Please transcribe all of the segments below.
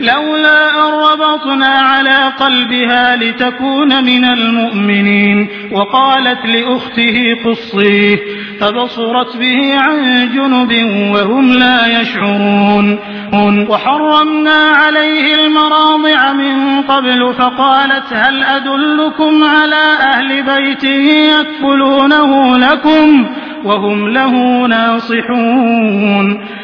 لولا أن ربطنا على قلبها لتكون من المؤمنين. وقالت لأخته قصيه فبصرت به عن جنب وهم لا يشعرون. وحرمنا عليه المراضع من قبل فقالت هل أدلكم على أهل بيته يكفلونه لكم وهم له ناصحون.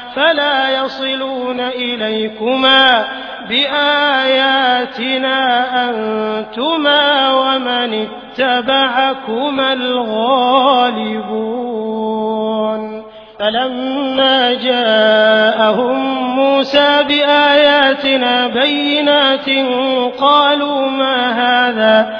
فلا يصلون إليكما بآياتنا أنتما ومن اتبعكما الغالبون. فلما جاءهم موسى بآياتنا بينات قالوا ما هذا؟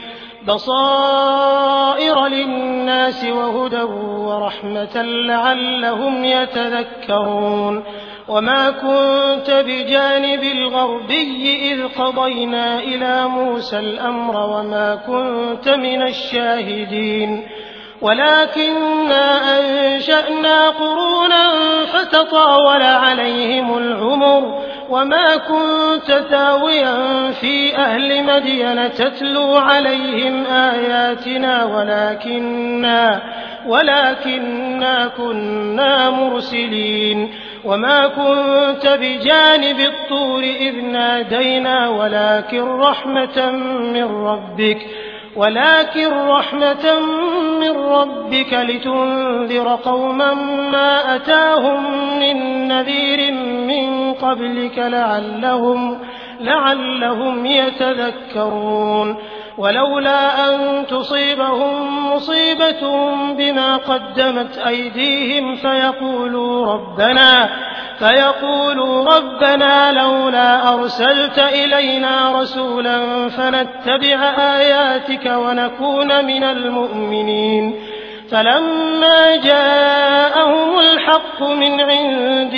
بصائر للناس وهدى ورحمة لعلهم يتذكرون. وما كنت بجانب الغربي إذ قضينا إلى موسى الأمر وما كنت من الشاهدين. ولكنا أنشأنا قرونا فتطاول عليهم العمر. وما كنت ثاويا في أهل مدين تتلو عليهم آياتنا ولكنا ولكنا كنا مرسلين وما كنت بجانب الطور إذ نادينا ولكن رحمة من ربك ولكن رحمة من ربك لتنذر قوما ما أتاهم من نذير من قبلك لعلهم لعلهم يتذكرون. ولولا أن تصيبهم مصيبة بما قدمت أيديهم فيقولوا ربنا فيقولوا ربنا لولا أرسلت إلينا رسولا فنتبع آياتك ونكون من المؤمنين. فلما جاءهم الحق من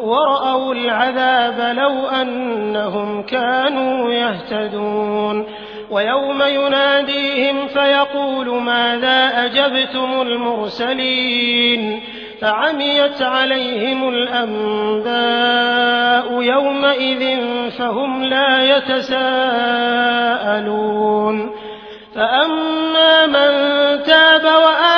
ورأوا العذاب لو أنهم كانوا يهتدون. ويوم يناديهم فيقول ماذا أجبتم المرسلين؟ فعميت عليهم الأنباء يومئذ فهم لا يتساءلون. فأما من تاب وآمن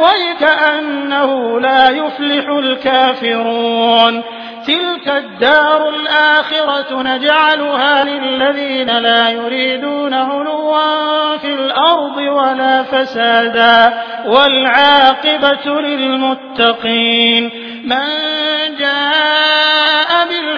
ويكأنه لا يفلح الكافرون. تلك الدار الآخرة نجعلها للذين لا يريدون علوا في الأرض ولا فسادا والعاقبة للمتقين. من